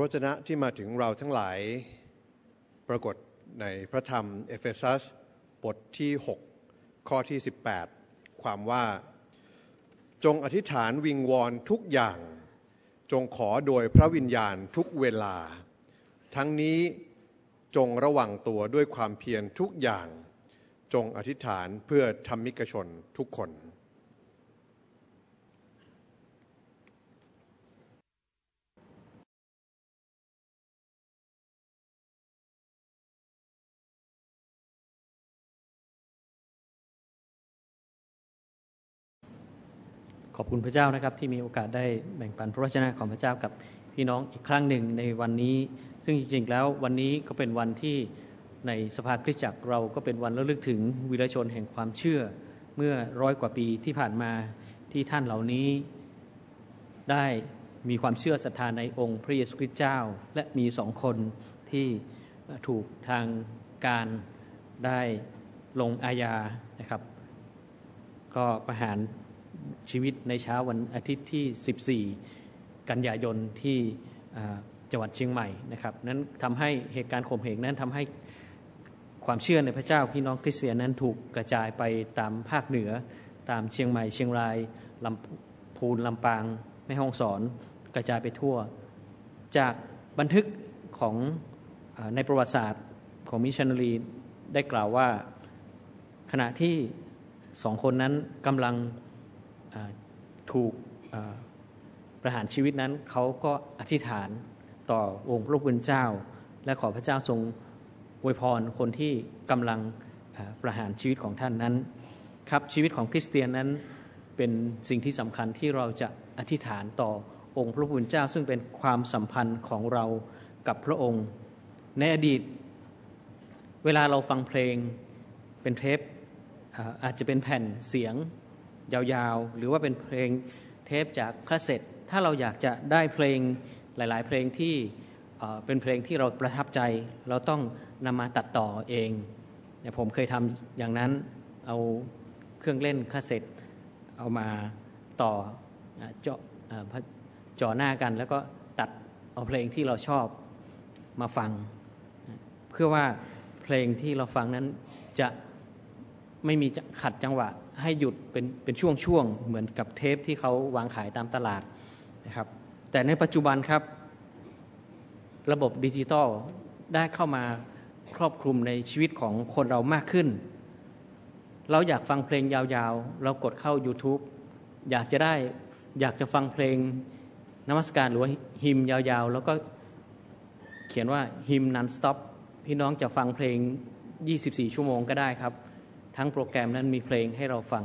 พระวจนะที่มาถึงเราทั้งหลายปรากฏในพระธรรมเอเฟซัสบทที่ 6 ข้อที่ 18 ความว่า จงอธิษฐานวิงวอนทุกอย่าง จงขอโดยพระวิญญาณทุกเวลา ทั้งนี้จงระวังตัวด้วยความเพียรทุกอย่าง จงอธิษฐานเพื่อธรรมิกชนทุกคน ขอบคุณพระเจ้านะครับที่มีโอกาสได้แบ่งปันพระวจนะของพระเจ้ากับพี่น้องอีกครั้งหนึ่งในวันนี้ ซึ่งจริงๆแล้ววันนี้ก็เป็นวันที่ในสภาคริสตจักรเราก็เป็นวันระลึกถึงวีรชนแห่งความเชื่อ เมื่อร้อยกว่าปีที่ผ่านมาที่ท่านเหล่านี้ได้มีความเชื่อศรัทธาในองค์พระเยซูคริสต์เจ้า และมีสองคนที่ถูกทางการได้ลงอาญานะครับ ก็ประหาร ชีวิตในเช้าวันอาทิตย์ที่ 14 กันยายนที่จังหวัดเชียงใหม่นะครับนั้นทำให้เหตุการณ์ข่มเหงนั้นทำให้ความเชื่อในพระเจ้าพี่น้องคริสเตียนนั้นถูกกระจายไปตามภาคเหนือ ตามเชียงใหม่ เชียงรายลำพูนลำปางแม่ฮ่องสอนกระจายไปทั่ว จากบันทึกของอในประวัติศาสตร์ของมิชชันนารีได้กล่าวว่าขณะที่สองคนนั้นกำลัง ถูกประหารชีวิตนั้นเขาก็อธิษฐานต่อองค์พระผู้เป็นเจ้า และขอพระเจ้าทรงอวยพรคนที่กำลังประหารชีวิตของท่านนั้นครับชีวิตของคริสเตียนนั้นเป็นสิ่งที่สำคัญที่เราจะอธิษฐานต่อองค์พระผู้เป็นเจ้า ซึ่งเป็นความสัมพันธ์ของเรากับพระองค์ ในอดีต เวลาเราฟังเพลงเป็นเทปอาจจะเป็นแผ่นเสียง ยาวๆ หรือว่าเป็นเพลงเทปจากคาสเซ็ตถ้าเราอยากจะได้เพลงหลาย ๆ เพลงที่เป็นเพลงที่เราประทับใจ เราต้องนำมาตัดต่อเองเนี่ยผมเคยทำอย่างนั้นเอาเครื่องเล่นคาสเซ็ตเอามาต่อเจาะจ่อหน้ากันแล้วก็ตัดเอาเพลงที่เราชอบมาฟัง เพื่อว่าเพลงที่เราฟังนั้นจะ ไม่มีขัดจังหวะให้หยุดเป็นเป็นช่วงๆเหมือนกับเทปที่เขาวางขายตามตลาดนะครับ แต่ในปัจจุบันครับ ระบบดิจิตอลได้เข้ามาครอบคลุมในชีวิตของคนเรามากขึ้น เราอยากฟังเพลงยาวๆ เรากดเข้า YouTube อยากจะได้อยากจะฟังเพลงนมัสการหรือว่าฮิมยาวๆ แล้วก็เขียนว่าฮิมนันสต็อปพี่น้องจะฟังเพลง 24 ชั่วโมงก็ได้ครับ ทั้งโปรแกรมนั้นมีเพลงให้เราฟัง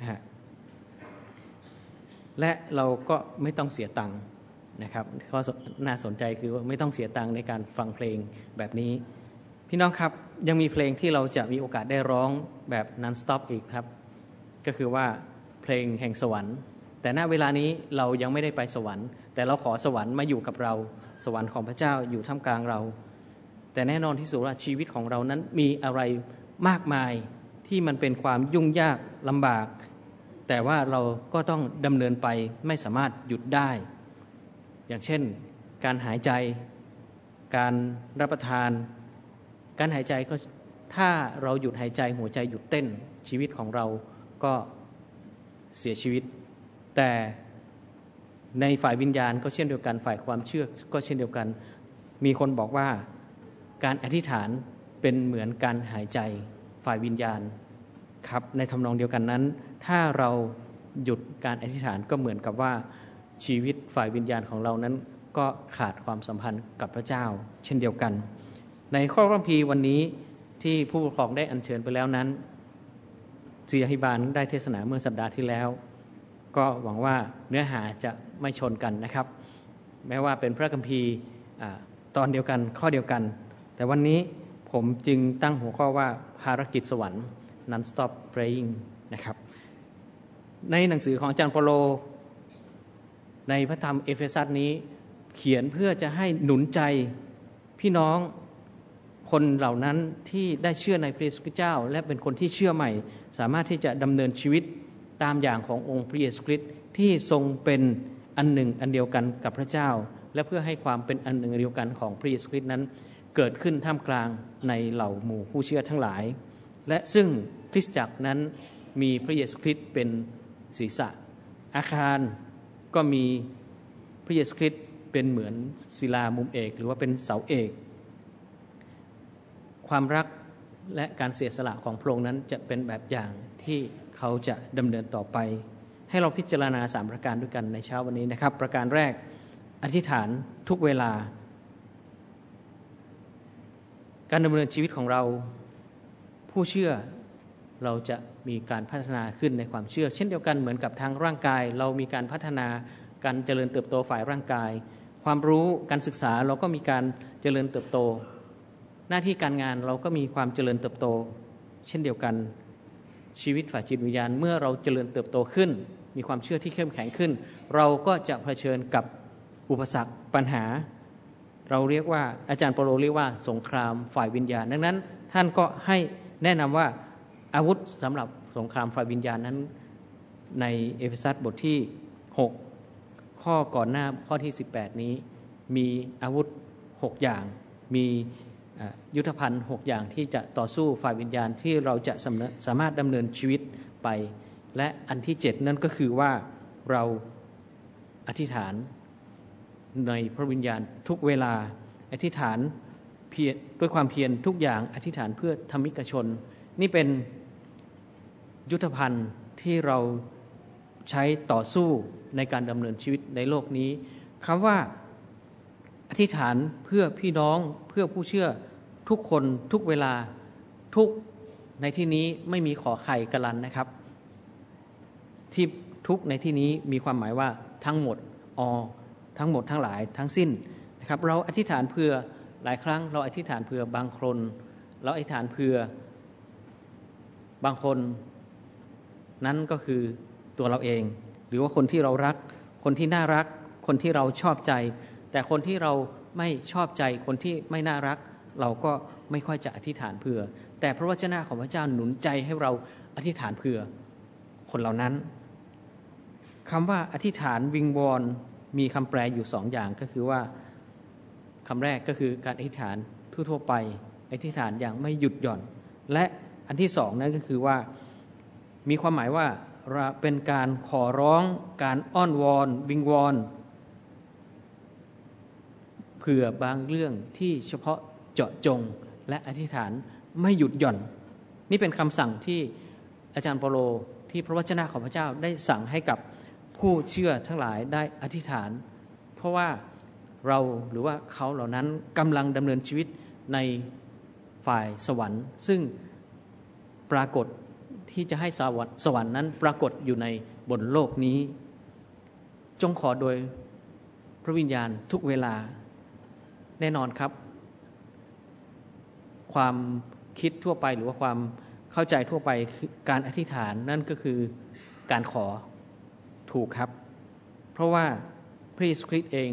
นะฮะและเราก็ไม่ต้องเสียตังค์นะครับข้อน่าสนใจคือว่าไม่ต้องเสียตังค์ในการฟังเพลงแบบนี้ พี่น้องครับยังมีเพลงที่เราจะมีโอกาสได้ร้องแบบนันสต็อปอีกครับ ก็คือว่าเพลงแห่งสวรรค์ แต่ณเวลานี้เรายังไม่ได้ไปสวรรค์ แต่เราขอสวรรค์มาอยู่กับเรา สวรรค์ของพระเจ้าอยู่ท่ามกลางเรา แต่แน่นอนที่สุดว่าชีวิตของเรานั้นมีอะไรมากมาย ที่มันเป็นความยุ่งยากลำบาก แต่ว่าเราก็ต้องดำเนินไปไม่สามารถหยุดได้ อย่างเช่น การหายใจ การรับประทาน การหายใจก็ถ้าเราหยุดหายใจหัวใจหยุดเต้นชีวิตของเราก็เสียชีวิต แต่ในฝ่ายวิญญาณก็เช่นเดียวกันฝ่ายความเชื่อก็เช่นเดียวกัน มีคนบอกว่าการอธิษฐานเป็นเหมือนการหายใจ ฝ่ายวิญญาณครับในทำนองเดียวกันนั้น ถ้าเราหยุดการอธิษฐานก็เหมือนกับว่าชีวิตฝ่ายวิญญาณของเรานั้น ก็ขาดความสัมพันธ์กับพระเจ้า เช่นเดียวกัน ในข้อพระพีวันนี้ที่ผู้ปกครองได้อัญเชิญไปแล้วนั้นเสียฮิบาลได้เทศนาเมื่อสัปดาห์ที่แล้ว ก็หวังว่าเนื้อหาจะไม่ชนกันนะครับ แม้ว่าเป็นพระคัมภีร์ตอนเดียวกันข้อเดียวกัน แต่วันนี้ ผมจึงตั้งหัวข้อว่าภารกิจสวรรค์ non-stop praying นะครับในหนังสือของอาจารย์เปาโล ในพระธรรมเอเฟซัสนี้เขียนเพื่อจะให้หนุนใจพี่น้องคนเหล่านั้นที่ได้เชื่อในพระเยซูคริสต์เจ้า และเป็นคนที่เชื่อใหม่ สามารถที่จะดำเนินชีวิตตามอย่างขององค์พระเยซูคริสต์ที่ทรงเป็นอันหนึ่งอันเดียวกันกับพระเจ้า และเพื่อให้ความเป็นอันหนึ่งเดียวกันของพระเยซูคริสต์นั้น เกิดขึ้นท่ามกลางในเหล่าหมู่ผู้เชื่อทั้งหลาย และซึ่งคริสตจักรนั้นมีพระเยซูคริสต์เป็นศีรษะ อาคารก็มีพระเยซูคริสต์เป็นเหมือนศิลามุมเอก หรือว่าเป็นเสาเอก ความรักและการเสียสละของพระองค์นั้นจะเป็นแบบอย่างที่เขาจะดำเนินต่อไป ให้เราพิจารณาสามประการด้วยกันในเช้าวันนี้นะครับ ประการแรกอธิษฐานทุกเวลา การดำเนินชีวิตของเราผู้เชื่อเราจะมีการพัฒนาขึ้นในความเชื่อ เช่นเดียวกันเหมือนกับทางร่างกาย เรามีการพัฒนาการเจริญเติบโตฝ่ายร่างกาย ความรู้การศึกษาเราก็มีการเจริญเติบโต หน้าที่การงานเราก็มีความเจริญเติบโต เช่นเดียวกันชีวิตฝ่ายจิตวิญญาณเมื่อเราเจริญเติบโตขึ้น มีความเชื่อที่เข้มแข็งขึ้น เราก็จะเผชิญกับอุปสรรคปัญหา เราเรียกว่าอาจารย์เปโลเรียกว่าสงครามฝ่ายวิญญาณ ดังนั้นท่านก็ให้แนะนำว่าอาวุธสำหรับสงครามฝ่ายวิญญาณนั้นในเอเฟซัสบทที่ 6 ข้อก่อนหน้าข้อที่ 18 นี้ มีอาวุธ 6 อย่าง มียุทธภัณฑ์ 6 อย่างที่จะต่อสู้ฝ่ายวิญญาณที่เราจะสามารถดำเนินชีวิตไป และอันที่ 7 นั่นก็คือว่าเราอธิษฐาน ในพระวิญญาณทุกเวลา อธิษฐานเพียรด้วยความเพียรทุกอย่างอธิษฐานเพื่อธรรมิกชน นี่เป็นยุทธภัณฑ์ที่เราใช้ต่อสู้ในการดำเนินชีวิตในโลกนี้คำว่าอธิษฐานเพื่อพี่น้องเพื่อผู้เชื่อทุกคนทุกเวลาทุกในที่นี้ไม่มีขอไข่กลันนะครับ ที่ทุกในที่นี้มีความหมายว่าทั้งหมดอ ทั้งหมดทั้งหลายทั้งสิ้นนะครับเราอธิษฐานเพื่อหลายครั้ง เราอธิษฐานเพื่อบางคน เราอธิษฐานเพื่อบางคนนั้นก็คือตัวเราเอง หรือว่าคนที่เรารัก คนที่น่ารัก คนที่เราชอบใจ แต่คนที่เราไม่ชอบใจคนที่ไม่น่ารัก เราก็ไม่ค่อยจะอธิษฐานเผื่อ แต่พระวจนะของพระเจ้าหนุนใจให้เราอธิษฐานเผื่อคนเหล่านั้นคำว่าอธิษฐานวิงวอน มีคำแปลอยู่สองอย่างก็คือว่าคำแรกก็คือการอธิษฐานทั่วๆไปอธิษฐานอย่างไม่หยุดหย่อน และอันที่สองนั้นก็คือว่ามีความหมายว่าเป็นการขอร้องการอ้อนวอนวิงวอนเผื่อบางเรื่องที่เฉพาะเจาะจงและอธิษฐานไม่หยุดหย่อน นี่เป็นคำสั่งที่อาจารย์เปโลที่พระวจนะของพระเจ้าได้สั่งให้กับ ผู้เชื่อทั้งหลายได้อธิษฐาน เพราะว่าเราหรือว่าเขาเหล่านั้นกำลังดำเนินชีวิตในฝ่ายสวรรค์ ซึ่งปรากฏที่จะให้สวรรค์สวรรค์นั้นปรากฏอยู่ในบนโลกนี้ จงขอโดยพระวิญญาณทุกเวลาแน่นอนครับ ความคิดทั่วไปหรือว่าความเข้าใจทั่วไปการอธิษฐานนั่นก็คือการขอ ถูกครับ เพราะว่าพระเยซูคริสต์เอง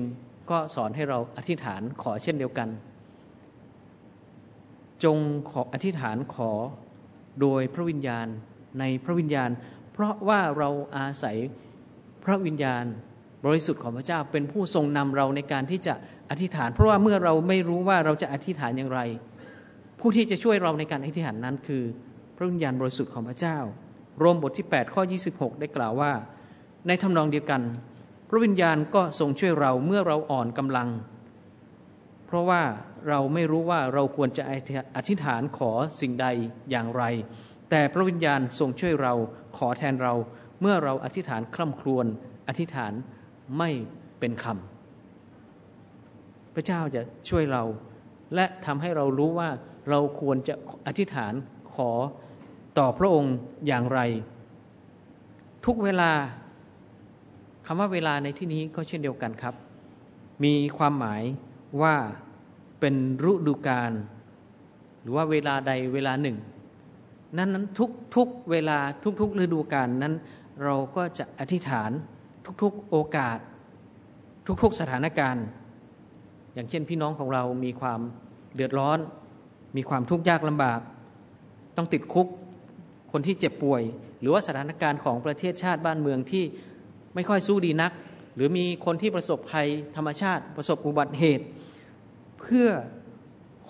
ก็สอนให้เราอธิษฐานขอเช่นเดียวกัน จงขออธิษฐานขอโดยพระวิญญาณในพระวิญญาณ เพราะว่าเราอาศัยพระวิญญาณบริสุทธิ์ของพระเจ้าเป็นผู้ทรงนำเราในการที่จะอธิษฐาน เพราะว่าเมื่อเราไม่รู้ว่าเราจะอธิษฐานอย่างไร ผู้ที่จะช่วยเราในการอธิษฐานนั้นคือ พระวิญญาณบริสุทธิ์ของพระเจ้า โรมบทที่ 8 ข้อ 26 ได้กล่าวว่า ในทำนองเดียวกัน พระวิญญาณก็ทรงช่วยเราเมื่อเราอ่อนกำลัง เพราะว่าเราไม่รู้ว่าเราควรจะอธิษฐานขอสิ่งใดอย่างไร แต่พระวิญญาณทรงช่วยเราขอแทนเราเมื่อเราอธิษฐานคร่ำครวญอธิษฐานไม่เป็นคำพระเจ้าจะช่วยเรา และทำให้เรารู้ว่าเราควรจะอธิษฐานขอต่อพระองค์อย่างไร ทุกเวลาำว่าเวลาในที่นี้ก็เช่นเดียวกันครับ มีความหมายว่าเป็นฤดูกาลหรือว่าเวลาใดเวลาหนึ่ง นั้นนั้นทุกทุกเวลาทุกทุกฤดูกาลนั้น เราก็จะอธิษฐานทุกๆโอกาส ทุกๆสถานการณ์ อย่างเช่นพี่น้องของเรามีความเดือดร้อน มีความทุกข์ยากลำบาก ต้องติดคุกคนที่เจ็บป่วย หรือว่าสถานการณ์ของประเทศชาติบ้านเมืองที่ ไม่ค่อยสู้ดีนัก หรือมีคนที่ประสบภัยธรรมชาติ ประสบอุบัติเหตุ เพื่อ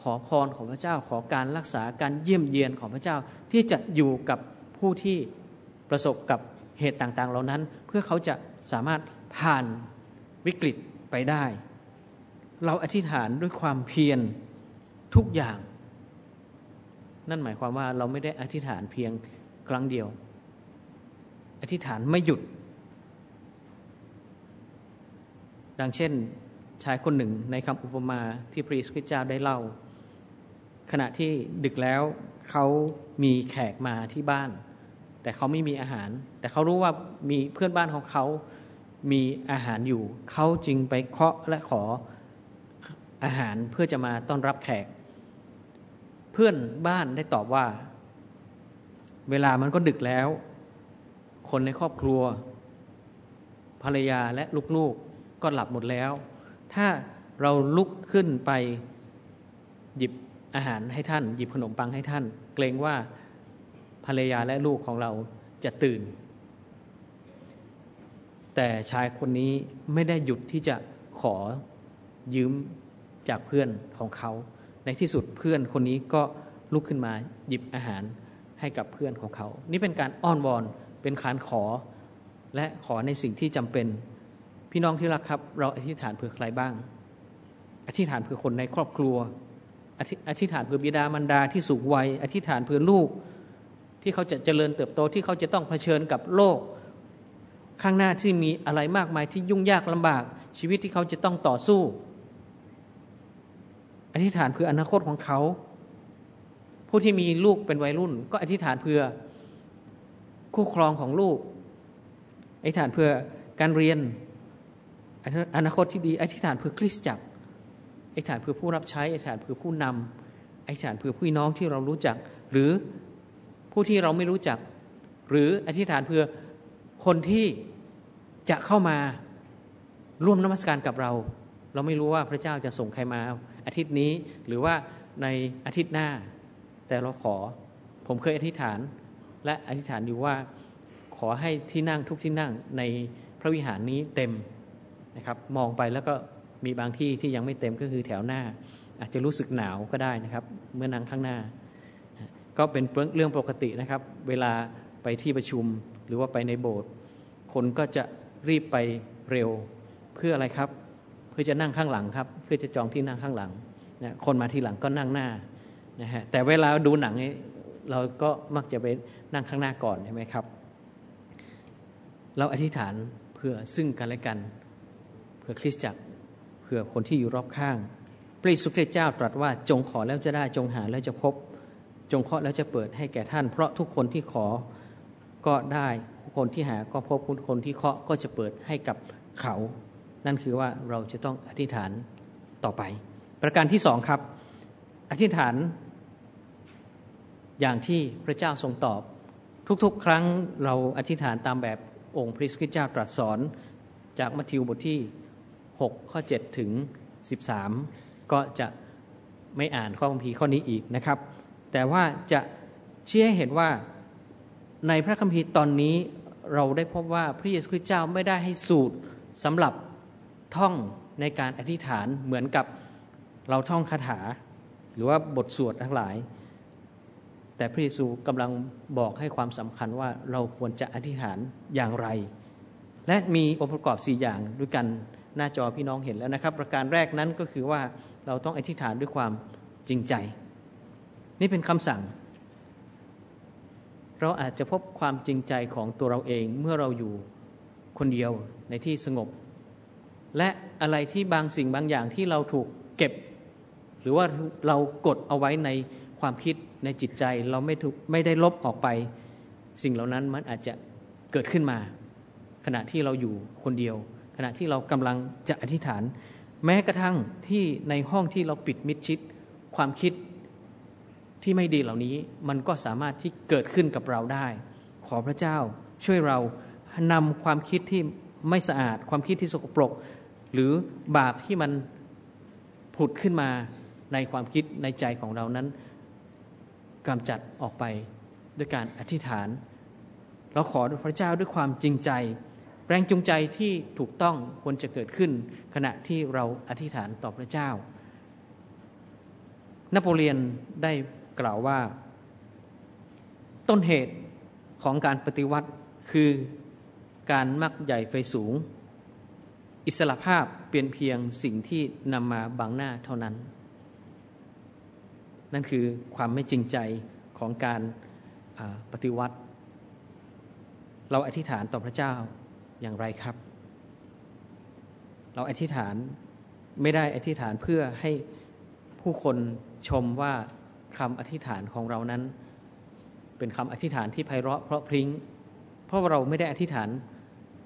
ขอพรของพระเจ้าขอการรักษาการเยี่ยมเยียนของพระเจ้าที่จะอยู่กับผู้ที่ประสบกับเหตุต่างๆ เหล่านั้น เพื่อเขาจะสามารถผ่านวิกฤตไปได้ เราอธิษฐานด้วยความเพียรทุกอย่าง นั่นหมายความว่าเราไม่ได้อธิษฐานเพียงครั้งเดียว อธิษฐานไม่หยุด ดังเช่นชายคนหนึ่งในคำอุปมาที่พระเยซูคริสต์เจ้าได้เล่า ขณะที่ดึกแล้วเขามีแขกมาที่บ้าน แต่เขาไม่มีอาหาร แต่เขารู้ว่ามีเพื่อนบ้านของเขามีอาหารอยู่ เขาจึงไปเคาะและขออาหารเพื่อจะมาต้อนรับแขก เพื่อนบ้านได้ตอบว่า เวลามันก็ดึกแล้ว คนในครอบครัว ภรรยาและลูกๆ ก็หลับหมดแล้ว ถ้าเราลุกขึ้นไปหยิบอาหารให้ท่าน หยิบขนมปังให้ท่าน เกรงว่าภรรยาและลูกของเราจะตื่น แต่ชายคนนี้ไม่ได้หยุดที่จะขอยืมจากเพื่อนของเขา ในที่สุดเพื่อนคนนี้ก็ลุกขึ้นมาหยิบอาหารให้กับเพื่อนของเขา นี่เป็นการอ้อนวอน เป็นการขอ และขอในสิ่งที่จำเป็น พี่น้องที่รักครับ เราอธิษฐานเผื่อใครบ้าง อธิษฐานเผื่อคนในครอบครัว อธิษฐานเผื่อบิดามารดาที่สูงวัย อธิษฐานเผื่อลูก ที่เขาจะเจริญเติบโตที่เขาจะต้องเผชิญกับโลก ข้างหน้าที่มีอะไรมากมายที่ยุ่งยากลำบาก ชีวิตที่เขาจะต้องต่อสู้ อธิษฐานเพื่ออนาคตของเขา ผู้ที่มีลูกเป็นวัยรุ่น ก็อธิษฐานเพื่อคู่ครองของลูก อธิษฐานเพื่อการเรียน อนาคตที่ดีอธิษฐานเพื่อคริสตจักรอธิษฐานเพื่อผู้รับใช้อธิษฐานเพื่อผู้นำอธิษฐานเพื่อพี่น้องที่เรารู้จัก หรือผู้ที่เราไม่รู้จัก หรืออธิษฐานเพื่อคนที่จะเข้ามาร่วมนมัสการกับเรา เราไม่รู้ว่าพระเจ้าจะส่งใครมาอาทิตย์นี้หรือว่าในอาทิตย์หน้า แต่เราขอผมเคยอธิษฐานและอธิษฐานอยู่ว่าขอให้ที่นั่งทุกที่นั่งในพระวิหารนี้เต็ม นะครับมองไปแล้วก็มีบางที่ที่ยังไม่เต็มก็คือแถวหน้า อาจจะรู้สึกหนาวก็ได้นะครับ เมื่อนั่งข้างหน้า ก็เป็นเรื่องปกตินะครับ เวลาไปที่ประชุมหรือว่าไปในโบสถ์คนก็จะรีบไปเร็วเพื่ออะไรครับ เพื่อจะนั่งข้างหลังครับ เพื่อจะจองที่นั่งข้างหลังนะคนมาทีหลังก็นั่งหน้านะฮะแต่เวลาดูหนังเราก็มักจะไปนั่งข้างหน้าก่อนใช่ไหมครับ เราอธิษฐานเพื่อซึ่งกันและกัน เพื่อคริสตจักรเพื่อคนที่อยู่รอบข้าง พระเยซูคริสต์เจ้าตรัสว่าจงขอแล้วจะได้จงหาแล้วจะพบ จงเคาะแล้วจะเปิดให้แก่ท่าน เพราะทุกคนที่ขอก็ได้คนที่หาก็พบคนที่เคาะก็จะเปิดให้กับเขา นั่นคือว่าเราจะต้องอธิษฐานต่อไป ประการที่สองครับ อธิษฐานอย่างที่พระเจ้าทรงตอบ ทุกๆ ครั้งเราอธิษฐานตามแบบองค์พระคริสต์เจ้าตรัสสอนจากมัทธิวบทที่ 6 ข้อ 7 ถึง 13 ก็จะไม่อ่านข้อบัมพีร์ข้อนี้อีกนะครับ แต่ว่าจะชี้ให้เห็นว่าในพระคัมภีร์ตอนนี้เราได้พบว่าพระเยซูคริสต์เจ้าไม่ได้ให้สูตรสำหรับท่องในการอธิษฐานเหมือนกับเราท่องคาถา หรือว่าบทสวดทั้งหลาย แต่พระเยซูกำลังบอกให้ความสำคัญว่าเราควรจะอธิษฐานอย่างไร และมีองค์ประกอบสี่อย่างด้วยกัน หน้าจอพี่น้องเห็นแล้วนะครับ ประการแรกนั้นก็คือว่าเราต้องอธิษฐานด้วยความจริงใจ นี่เป็นคำสั่ง เราอาจจะพบความจริงใจของตัวเราเองเมื่อเราอยู่คนเดียวในที่สงบ และอะไรที่บางสิ่งบางอย่างที่เราถูกเก็บ หรือว่าเรากดเอาไว้ในความคิดในจิตใจเราไม่ถูกไม่ได้ลบออกไป สิ่งเหล่านั้นมันอาจจะเกิดขึ้นมา ขณะที่เราอยู่คนเดียว ขณะที่เรากำลังจะอธิษฐาน แม้กระทั่งที่ในห้องที่เราปิดมิดชิด ความคิดที่ไม่ดีเหล่านี้มันก็สามารถที่เกิดขึ้นกับเราได้ ขอพระเจ้าช่วยเรานำความคิดที่ไม่สะอาด ความคิดที่สกปรก หรือบาปที่มันผุดขึ้นมาในความคิดในใจของเรานั้นกำจัดออกไปด้วยการอธิษฐาน เราขอพระเจ้าด้วยความจริงใจ แรงจูงใจที่ถูกต้องควรจะเกิดขึ้น ขณะที่เราอธิษฐานต่อพระเจ้า นโปเลียนได้กล่าวว่า ต้นเหตุของการปฏิวัติคือการมักใหญ่ไฟสูง อิสระภาพเปลี่ยนเพียงสิ่งที่นำมาบังหน้าเท่านั้น นั่นคือความไม่จริงใจของการปฏิวัติ เราอธิษฐานต่อพระเจ้า อย่างไรครับ เราอธิษฐานไม่ได้อธิษฐานเพื่อให้ผู้คนชมว่าคำอธิษฐานของเรานั้น เป็นคำอธิษฐานที่ไพเราะเพราะพริ้ง เพราะเราไม่ได้อธิษฐาน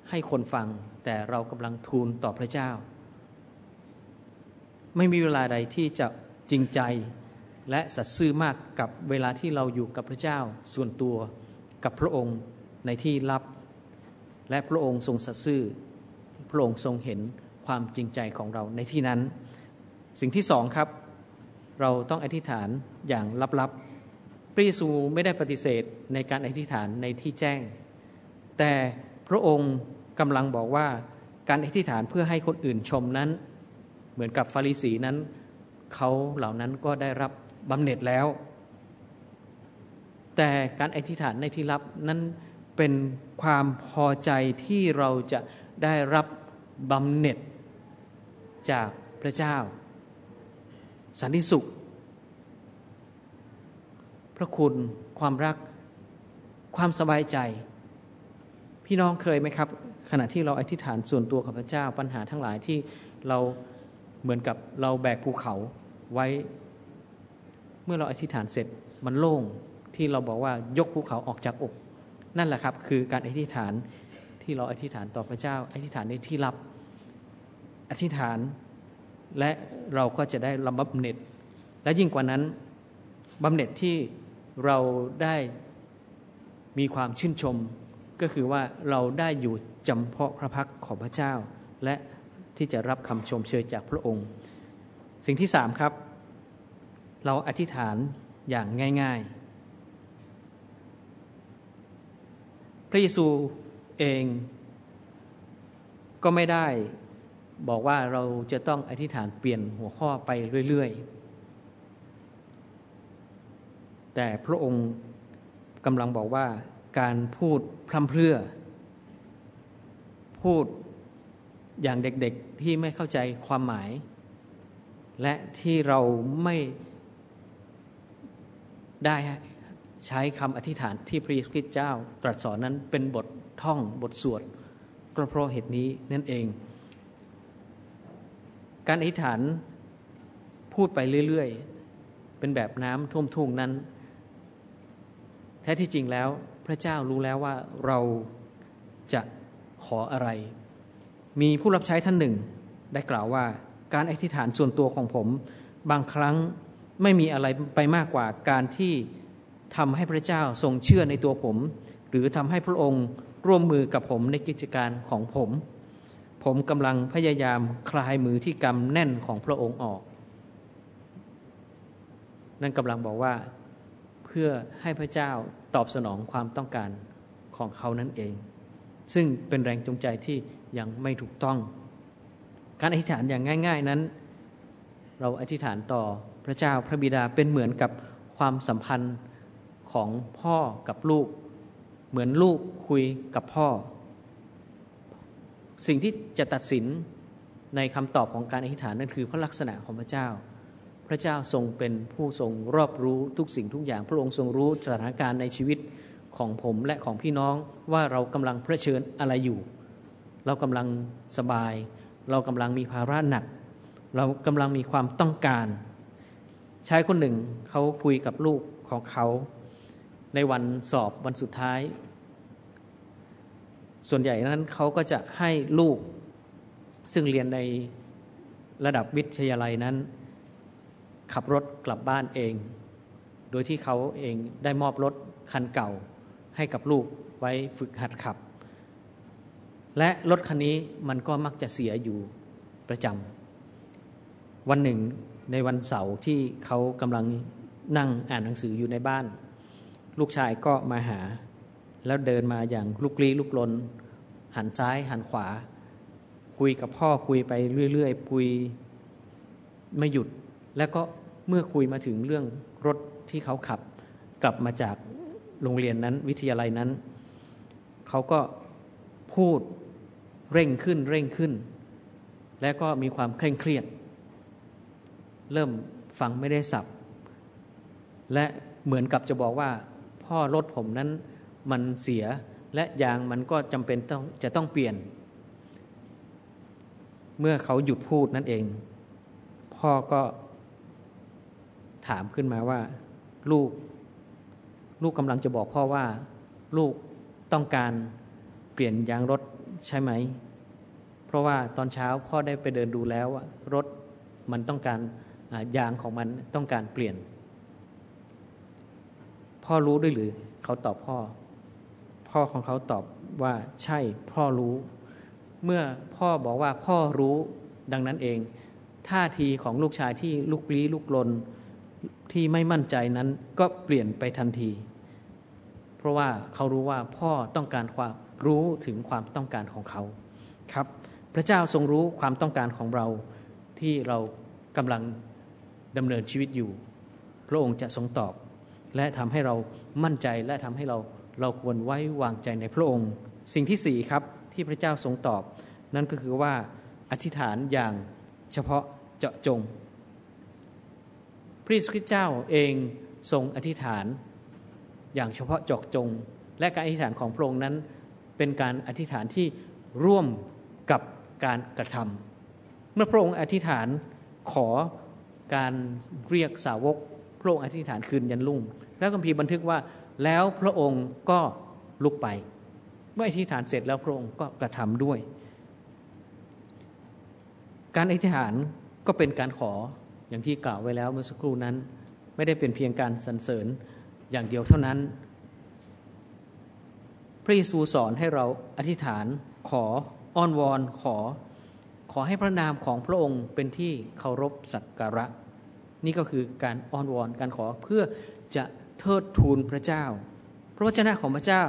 ให้คนฟัง แต่เรากำลังทูลต่อพระเจ้า ไม่มีเวลาใดที่จะจริงใจและสัตย์ซื่อมากกับเวลาที่เราอยู่กับพระเจ้าส่วนตัวกับพระองค์ในที่ลับ และพระองค์ทรงสัตย์ซื่อ พระองค์ทรงเห็นความจริงใจของเราในที่นั้น สิ่งที่สองครับ เราต้องอธิษฐานอย่างลับๆ พระเยซูไม่ได้ปฏิเสธในการอธิษฐานในที่แจ้ง แต่พระองค์กำลังบอกว่าการอธิษฐานเพื่อให้คนอื่นชมนั้น เหมือนกับฟาริสีนั้น เขาเหล่านั้นก็ได้รับบำเหน็จแล้ว แต่การอธิษฐานในที่ลับนั้น เป็นความพอใจที่เราจะได้รับบำเหน็จจากพระเจ้า สันติสุข พระคุณความรักความสบายใจ พี่น้องเคยไหมครับ ขณะที่เราอธิษฐานส่วนตัวกับพระเจ้า ปัญหาทั้งหลายที่เราเหมือนกับเราแบกภูเขาไว้ เมื่อเราอธิษฐานเสร็จมันโล่งที่เราบอกว่ายกภูเขาออกจากอก นั่นแหละครับ คือการอธิษฐานที่เราอธิษฐานต่อพระเจ้า อธิษฐานในที่ลับ อธิษฐานและเราก็จะได้รับบำเหน็จและยิ่งกว่านั้นบำเหน็จที่เราได้มีความชื่นชม ก็คือว่าเราได้อยู่จำเพาะพระพักของพระเจ้า และที่จะรับคำชมเชยจากพระองค์ สิ่งที่สามครับ เราอธิษฐานอย่างง่าย ๆ ระเยซูเองก็ไม่ได้บอกว่าเราจะต้องอธิษฐานเปลี่ยนหัวข้อไปเรื่อย ๆ แต่พระองค์กำลังบอกว่าการพูดพร่ำเพรื่อ พูดอย่างเด็กๆที่ไม่เข้าใจความหมาย และที่เราไม่ได้ ใช้คำอธิษฐานที่พระเยซูคริสต์เจ้า ตรัสสอนนั้นเป็นบทท่องบทสวดก็เพราะเหตุนี้นั่นเอง การอธิษฐานพูดไปเรื่อยๆ เป็นแบบน้ำท่วมทุ่งนั้น แท้ที่จริงแล้วพระเจ้ารู้แล้วว่าเราจะขออะไร มีผู้รับใช้ท่านหนึ่ง ได้กล่าวว่าการอธิษฐานส่วนตัวของผม บางครั้งไม่มีอะไรไปมากกว่าการที่ ทำให้พระเจ้าทรงเชื่อในตัวผม หรือทำให้พระองค์ร่วมมือกับผมในกิจการของผม ผมกำลังพยายามคลายมือที่กำแน่นของพระองค์ออก นั่นกำลังบอกว่าเพื่อให้พระเจ้าตอบสนองความต้องการของเขานั่นเอง ซึ่งเป็นแรงจูงใจที่ยังไม่ถูกต้อง การอธิษฐานอย่างง่าย ๆนั้น เราอธิษฐานต่อพระเจ้าพระบิดาเป็นเหมือนกับความสัมพันธ์ ของพ่อกับลูก เหมือนลูกคุยกับพ่อ สิ่งที่จะตัดสินในคำตอบของการอธิษฐานนั่นคือพระลักษณะของพระเจ้า พระเจ้าทรงเป็นผู้ทรงรอบรู้ทุกสิ่งทุกอย่าง พระองค์ทรงรู้สถานการณ์ในชีวิตของผมและของพี่น้องว่าเรากำลังเผชิญอะไรอยู่ เรากำลังสบาย เรากำลังมีภาระหนัก เรากำลังมีความต้องการ ชายคนหนึ่งเขาคุยกับลูกของเขา ในวันสอบวันสุดท้าย ส่วนใหญ่นั้นเขาก็จะให้ลูก ซึ่งเรียนในระดับวิทยาลัยนั้น ขับรถกลับบ้านเอง โดยที่เขาเองได้มอบรถคันเก่าให้กับลูกไว้ฝึกหัดขับ และรถคันนี้มันก็มักจะเสียอยู่ประจำวันหนึ่งในวันเสาร์ที่เขากำลังนั่งอ่านหนังสืออยู่ในบ้าน ลูกชายก็มาหา แล้วเดินมาอย่างลุกลี้ลุกลน หันซ้ายหันขวา คุยกับพ่อคุยไปเรื่อยๆคุยไม่หยุด แล้วก็เมื่อคุยมาถึงเรื่องรถที่เขาขับ กลับมาจากโรงเรียนนั้นวิทยาลัยนั้น เขาก็พูดเร่งขึ้นเร่งขึ้น และก็มีความเคร่งเครียด เริ่มฟังไม่ได้สับ และเหมือนกับจะบอกว่า พ่อรถผมนั้นมันเสียและยางมันก็จำเป็นต้องจะต้องเปลี่ยน เมื่อเขาหยุดพูดนั่นเอง พ่อก็ถามขึ้นมาว่า ลูก ลูกกำลังจะบอกพ่อว่า ลูกต้องการเปลี่ยนยางรถใช่ไหม เพราะว่าตอนเช้าพ่อได้ไปเดินดูแล้วว่ารถมันต้องการยางของมันต้องการเปลี่ยน พ่อรู้ด้วยหรือ เขาตอบพ่อ พ่อของเขาตอบว่าใช่พ่อรู้ เมื่อพ่อบอกว่าพ่อรู้ดังนั้นเอง ท่าทีของลูกชายที่ลุกลี้ลุกลนที่ไม่มั่นใจนั้นก็เปลี่ยนไปทันที เพราะว่าเขารู้ว่าพ่อต้องการความรู้ถึงความต้องการของเขาครับ พระเจ้าทรงรู้ความต้องการของเราที่เรากำลังดำเนินชีวิตอยู่ พระองค์จะทรงตอบ และทำให้เรามั่นใจและทำให้เราเราควรไว้วางใจในพระองค์ สิ่งที่สี่ครับที่พระเจ้าทรงตอบ นั่นก็คือว่าอธิษฐานอย่างเฉพาะเจาะจง พระเยซูคริสต์เจ้าเองทรงอธิษฐานอย่างเฉพาะเจาะจง และการอธิษฐานของพระองค์นั้นเป็นการอธิษฐานที่ร่วมกับการกระทำเมื่อพระองค์อธิษฐานขอการเรียกสาวกพระองค์อธิษฐานคืนยันลุ่ง แล้วคัมภีร์บันทึกว่าแล้วพระองค์ก็ลุกไป เมื่ออธิษฐานเสร็จแล้วพระองค์ก็กระทำด้วย การอธิษฐานก็เป็นการขออย่างที่กล่าวไว้แล้วเมื่อสักครู่นั้น ไม่ได้เป็นเพียงการสรรเสริญอย่างเดียวเท่านั้น พระเยซูสอนให้เราอธิษฐานขออ้อนวอนขอ ขอให้พระนามของพระองค์เป็นที่เคารพสักการะ นี่ก็คือการอ้อนวอนการขอเพื่อจะ เทิดทูนพระเจ้า พระวจนะของพระเจ้า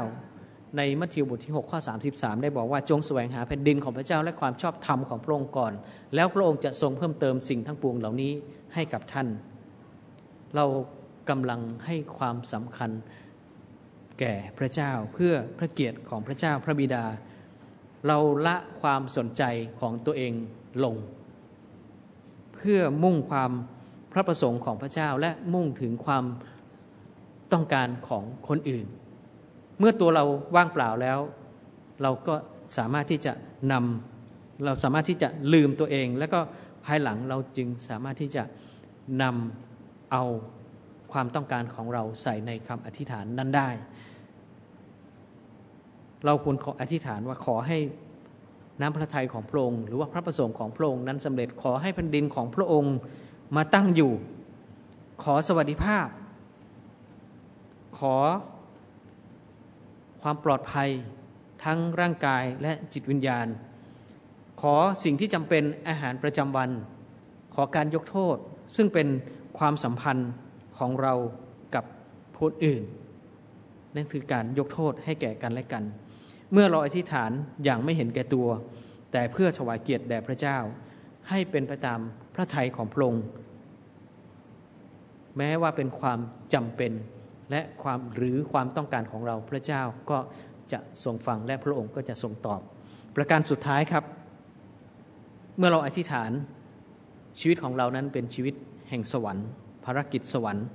ในมัทธิวบทที่ 6 ข้อ 33 ได้บอกว่าจงแสวงหาแผ่นดินของพระเจ้าและความชอบธรรมของพระองค์ก่อน แล้วพระองค์จะทรงเพิ่มเติมสิ่งทั้งปวงเหล่านี้ให้กับท่าน เรากำลังให้ความสำคัญแก่พระเจ้าเพื่อพระเกียรติของพระเจ้าพระบิดา เราละความสนใจของตัวเองลง เพื่อมุ่งความพระประสงค์ของพระเจ้าและมุ่งถึงความ ต้องการของคนอื่น เมื่อตัวเราว่างเปล่าแล้ว เราก็สามารถที่จะนำเราสามารถที่จะลืมตัวเอง แล้วก็ภายหลังเราจึงสามารถที่จะนำเอาความต้องการของเราใส่ในคำอธิษฐานนั้นได้ เราควรขออธิษฐานว่าขอให้น้ำพระทัยของพระองค์หรือว่าพระประสงค์ของพระองค์นั้นสำเร็จขอให้แผ่นดินของพระองค์มาตั้งอยู่ ขอสวัสดิภาพ ขอความปลอดภัยทั้งร่างกายและจิตวิญญาณ ขอสิ่งที่จำเป็นอาหารประจำวัน ขอการยกโทษ ซึ่งเป็นความสัมพันธ์ของเรากับผู้อื่น นั่นคือการยกโทษให้แก่กันและกัน เมื่อเราอธิษฐานอย่างไม่เห็นแก่ตัว แต่เพื่อถวายเกียรติแด่พระเจ้า ให้เป็นไปตามพระทัยของพระองค์แม้ว่าเป็นความจำเป็น และความหรือความต้องการของเราพระเจ้าก็จะทรงฟังและพระองค์ก็จะทรงตอบ ประการสุดท้ายครับ เมื่อเราอธิษฐานชีวิตของเรานั้นเป็นชีวิตแห่งสวรรค์ ภารกิจสวรรค์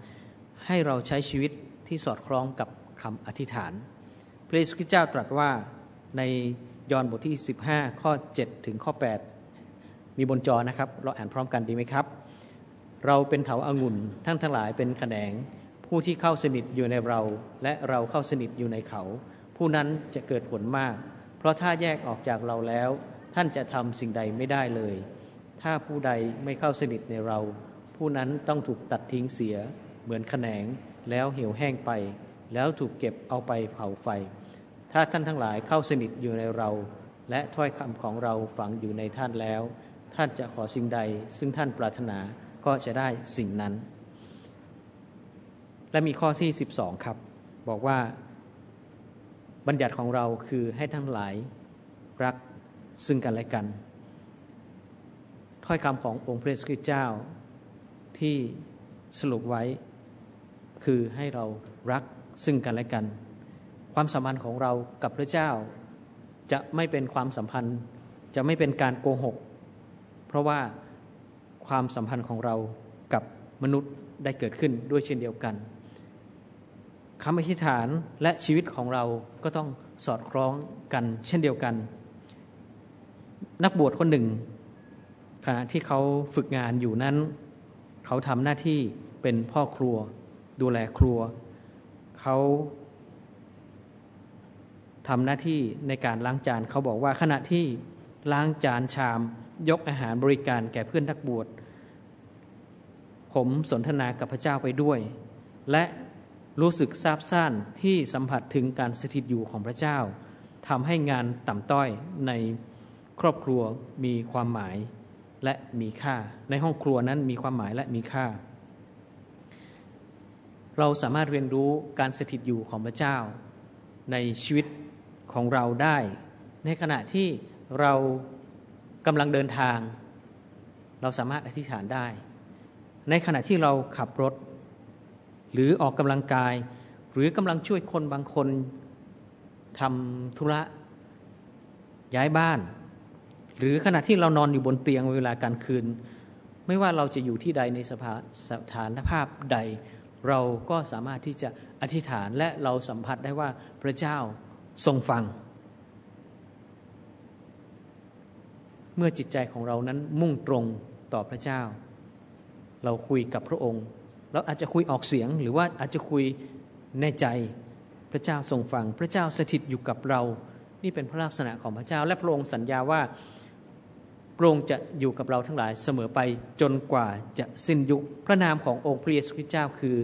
ให้เราใช้ชีวิตที่สอดคล้องกับคำอธิษฐาน พระเยซูคริสต์เจ้าตรัสว่าในยอห์นบทที่ 15 ข้อ 7 ถึงข้อ 8 มีบนจอนะครับ เราอ่านพร้อมกันดีไหมครับ เราเป็นเถาอางุ่นทั้งทั้งหลายเป็นแขนง ผู้ที่เข้าสนิทอยู่ในเรา และเราเข้าสนิทอยู่ในเขา ผู้นั้นจะเกิดผลมาก เพราะถ้าแยกออกจากเราแล้ว ท่านจะทำสิ่งใดไม่ได้เลย ถ้าผู้ใดไม่เข้าสนิทในเรา ผู้นั้นต้องถูกตัดทิ้งเสีย เหมือนแขนง แล้วเหี่ยวแห้งไป แล้วถูกเก็บเอาไปเผาไฟ ถ้าท่านทั้งหลายเข้าสนิทอยู่ในเรา และถ้อยคำของเราฝังอยู่ในท่านแล้ว ท่านจะขอสิ่งใด ซึ่งท่านปรารถนาก็จะได้สิ่งนั้น และมีข้อที่ 12 ครับ บอกว่าบัญญัติของเราคือให้ทั้งหลายรักซึ่งกันและกัน ถ้อยคำขององค์พระคริสต์เจ้าที่สรุปไว้คือให้เรารักซึ่งกันและกัน ความสัมพันธ์ของเรากับพระเจ้า จะไม่เป็นความสัมพันธ์ จะไม่เป็นการโกหก เพราะว่าความสัมพันธ์ของเรากับมนุษย์ได้เกิดขึ้นด้วยเช่นเดียวกัน คำอธิษฐานและชีวิตของเราก็ต้องสอดคล้องกันเช่นเดียวกัน นักบวชคนหนึ่ง ขณะที่เขาฝึกงานอยู่นั้น เขาทำหน้าที่เป็นพ่อครัว ดูแลครัว เขาทำหน้าที่ในการล้างจานเขาบอกว่าขณะที่ล้างจานชาม ยกอาหารบริการแก่เพื่อนนักบวชผมสนทนากับพระเจ้าไปด้วย และ รู้สึกซาบซ่านที่สัมผัสถึงการสถิตอยู่ของพระเจ้าทำให้งานต่ำต้อยในครอบครัวมีความหมายและมีค่า ในห้องครัวนั้นมีความหมายและมีค่า เราสามารถเรียนรู้การสถิตอยู่ของพระเจ้า ในชีวิตของเราได้ ในขณะที่เรากำลังเดินทาง เราสามารถอธิษฐานได้ ในขณะที่เราขับรถ หรือออกกำลังกาย หรือกำลังช่วยคนบางคนทำธุระย้ายบ้าน หรือขณะที่เรานอนอยู่บนเตียงเวลากลางคืน ไม่ว่าเราจะอยู่ที่ใดในสภาสถานภาพใด เราก็สามารถที่จะอธิษฐานและเราสัมผัสได้ว่าพระเจ้าทรงฟัง เมื่อจิตใจของเรานั้นมุ่งตรงต่อพระเจ้า เราคุยกับพระองค์ เราอาจจะคุยออกเสียงหรือว่าอาจจะคุยในใจพระเจ้าทรงฟัง พระเจ้าสถิตอยู่กับเรา นี่เป็นพระลักษณะของพระเจ้า และพระองค์สัญญาว่าพระองค์จะอยู่กับเราทั้งหลายเสมอไปจนกว่าจะสิ้นยุคพระนามขององค์พระเยซูคริสต์เจ้าคือ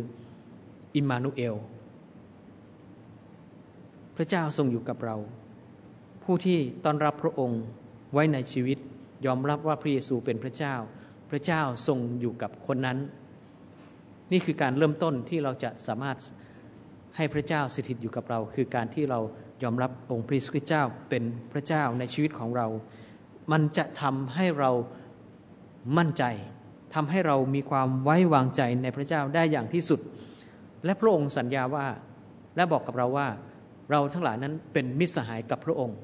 อิมมานูเอล พระเจ้าทรงอยู่กับเรา ผู้ที่ต้อนรับพระองค์ไว้ในชีวิต ยอมรับว่าพระเยซูเป็นพระเจ้า พระเจ้าทรงอยู่กับคนนั้น นี่คือการเริ่มต้นที่เราจะสามารถให้พระเจ้าสถิตอยู่กับเรา คือการที่เรายอมรับองค์พระคริสต์เจ้าเป็นพระเจ้าในชีวิตของเรา มันจะทำให้เรามั่นใจทำให้เรามีความไว้วางใจในพระเจ้าได้อย่างที่สุด และพระองค์สัญญาว่าและบอกกับเราว่าเราทั้งหลายนั้นเป็นมิตรสหายกับพระองค์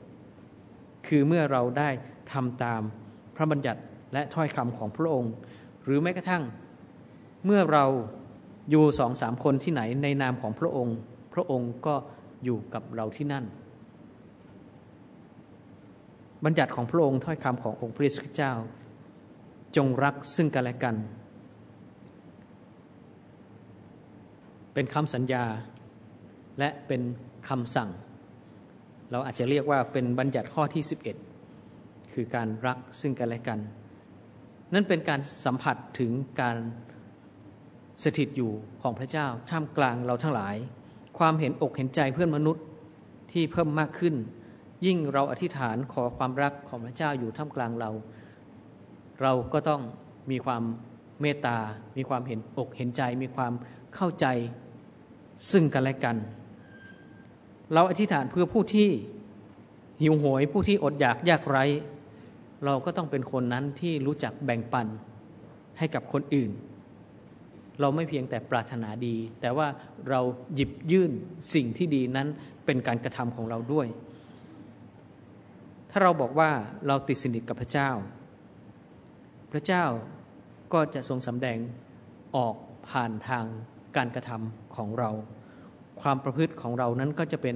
คือเมื่อเราได้ทำตามพระบัญญัติและถ้อยคำของพระองค์ หรือแม้กระทั่ง เมื่อเราอยู่สองสามคนที่ไหนในนามของพระองค์ พระองค์ก็อยู่กับเราที่นั่น บัญญัติของพระองค์ถ้อยคำขององค์พระสุเจ้า จงรักซึ่งกันและกัน เป็นคำสัญญาและเป็นคำสั่ง เราอาจจะเรียกว่าเป็นบัญญัติข้อที่ 11 คือการรักซึ่งกันและกัน นั่นเป็นการสัมผัสถึงการ สถิตอยู่ของพระเจ้าท่ามกลางเราทั้งหลาย ความเห็นอกเห็นใจเพื่อนมนุษย์ที่เพิ่มมากขึ้น ยิ่งเราอธิษฐานขอความรักของพระเจ้าอยู่ท่ามกลางเรา เราก็ต้องมีความเมตตา มีความเห็นอกเห็นใจ มีความเข้าใจซึ่งกันและกัน เราอธิษฐานเพื่อผู้ที่หิวโหยผู้ที่อดอยากยากไร้ เราก็ต้องเป็นคนนั้นที่รู้จักแบ่งปันให้กับคนอื่น เราไม่เพียงแต่ปรารถนาดี แต่ว่าเราหยิบยื่นสิ่งที่ดีนั้นเป็นการกระทำของเราด้วย ถ้าเราบอกว่าเราติดสนิทกับพระเจ้า พระเจ้าก็จะทรงสำแดงออกผ่านทางการกระทำของเรา ความประพฤติของเรานั้นก็จะเป็น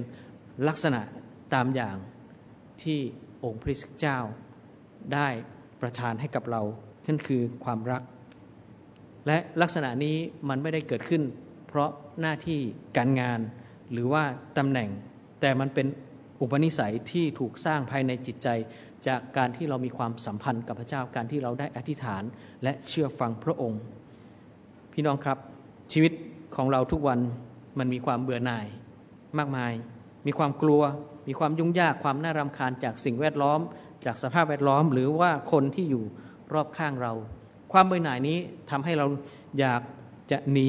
ลักษณะตามอย่างที่องค์พระเจ้าได้ประทานให้กับเรานั่นคือความรัก และลักษณะนี้มันไม่ได้เกิดขึ้น เพราะหน้าที่การงาน หรือว่าตำแหน่ง แต่มันเป็นอุปนิสัยที่ถูกสร้างภายในจิตใจ จากการที่เรามีความสัมพันธ์กับพระเจ้าการที่เราได้อธิษฐานและเชื่อฟังพระองค์ พี่น้องครับชีวิตของเราทุกวันมันมีความเบื่อหน่ายมากมาย มีความกลัว มีความยุ่งยากความน่ารำคาญจากสิ่งแวดล้อม จากสภาพแวดล้อม หรือว่าคนที่อยู่รอบข้างเรา ความเบื่อหน่ายนี้ทำให้เราอยากจะหนี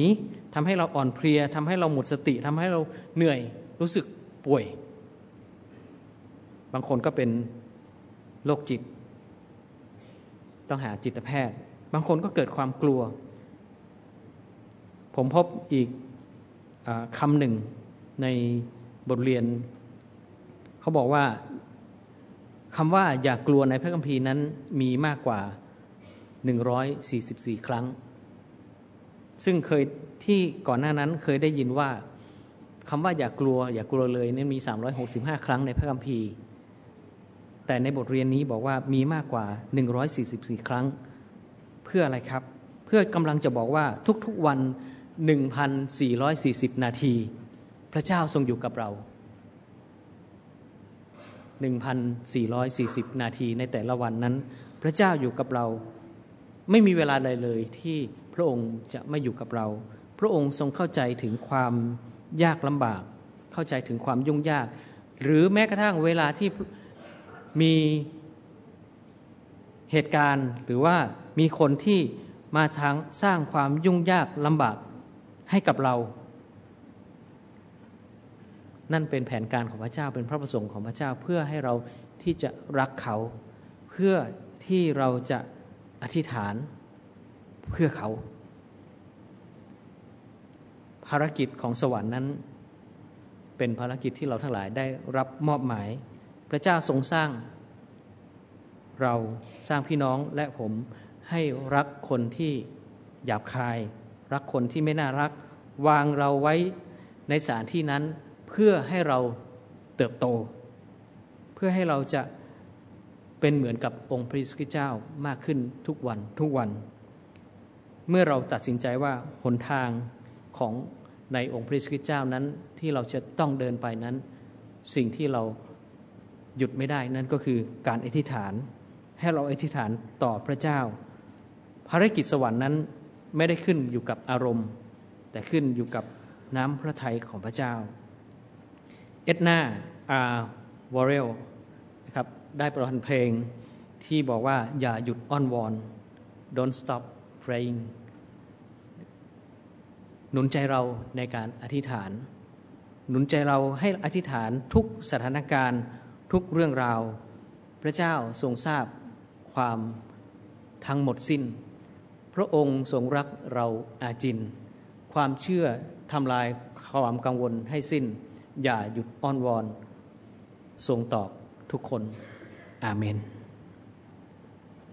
ทำให้เราอ่อนเพลียทำให้เราหมดสติทำให้เราเหนื่อยรู้สึกป่วย บางคนก็เป็นโรคจิต ต้องหาจิตแพทย์ บางคนก็เกิดความกลัว ผมพบอีกอคำหนึ่งในบทเรียน เขาบอกว่าคำว่าอย่ากกลัวในพระคัมภีร์นั้นมีมากกว่า 144 ครั้ง ซึ่งเคยที่ก่อนหน้านั้นเคยได้ยินว่าคำว่าอย่ากลัว อย่ากลัวเลยนี่มี 365 ครั้งในพระคัมภีร์ แต่ในบทเรียนนี้บอกว่ามีมากกว่า 144 ครั้ง เพื่ออะไรครับ เพื่อกำลังจะบอกว่าทุกๆวัน 1,440 นาที พระเจ้าทรงอยู่กับเรา 1,440 นาทีในแต่ละวันนั้น พระเจ้าอยู่กับเรา ไม่มีเวลาใดเลยที่พระองค์จะไม่อยู่กับเรา พระองค์ทรงเข้าใจถึงความยากลำบาก เข้าใจถึงความยุ่งยาก หรือแม้กระทั่งเวลาที่มีเหตุการณ์หรือว่ามีคนที่มาทางสร้างความยุ่งยากลำบากให้กับเรา นั่นเป็นแผนการของพระเจ้าเป็นพระประสงค์ของพระเจ้าเพื่อให้เราที่จะรักเขา เพื่อที่เราจะ อธิษฐานเพื่อเขา ภารกิจของสวรรค์นั้น เป็นภารกิจที่เราทั้งหลายได้รับมอบหมาย พระเจ้าทรงสร้าง เราสร้างพี่น้องและผมให้รักคนที่หยาบคาย รักคนที่ไม่น่ารัก วางเราไว้ในสถานที่นั้นเพื่อให้เราเติบโต เพื่อให้เราจะ เป็นเหมือนกับองค์พระสุคเจ้ามากขึ้นทุกวันทุกวัน เมื่อเราตัดสินใจว่าหนทางของในองค์พระคริสต์เจ้านั้นที่เราจะต้องเดินไปนั้น สิ่งที่เราหยุดไม่ได้นั่นก็คือการอธิษฐาน ให้เราอธิษฐานต่อพระเจ้า ภารกิจสวรรค์นั้นไม่ได้ขึ้นอยู่กับอารมณ์ แต่ขึ้นอยู่กับน้ำพระทัยของพระเจ้า เอ็ดนาอาร์วอร์เรลนะครับ ได้ประพันธ์เพลงที่บอกว่าอย่าหยุดอ้อนวอน don't stop praying หนุนใจเราในการอธิษฐาน หนุนใจเราให้อธิษฐานทุกสถานการณ์ทุกเรื่องราว พระเจ้าทรงทราบความทั้งหมดสิ้น พระองค์ทรงรักเราอาจิน ความเชื่อทำลายความกังวลให้สิ้น อย่าหยุดอ้อนวอน ทรงตอบทุกคน อาเมน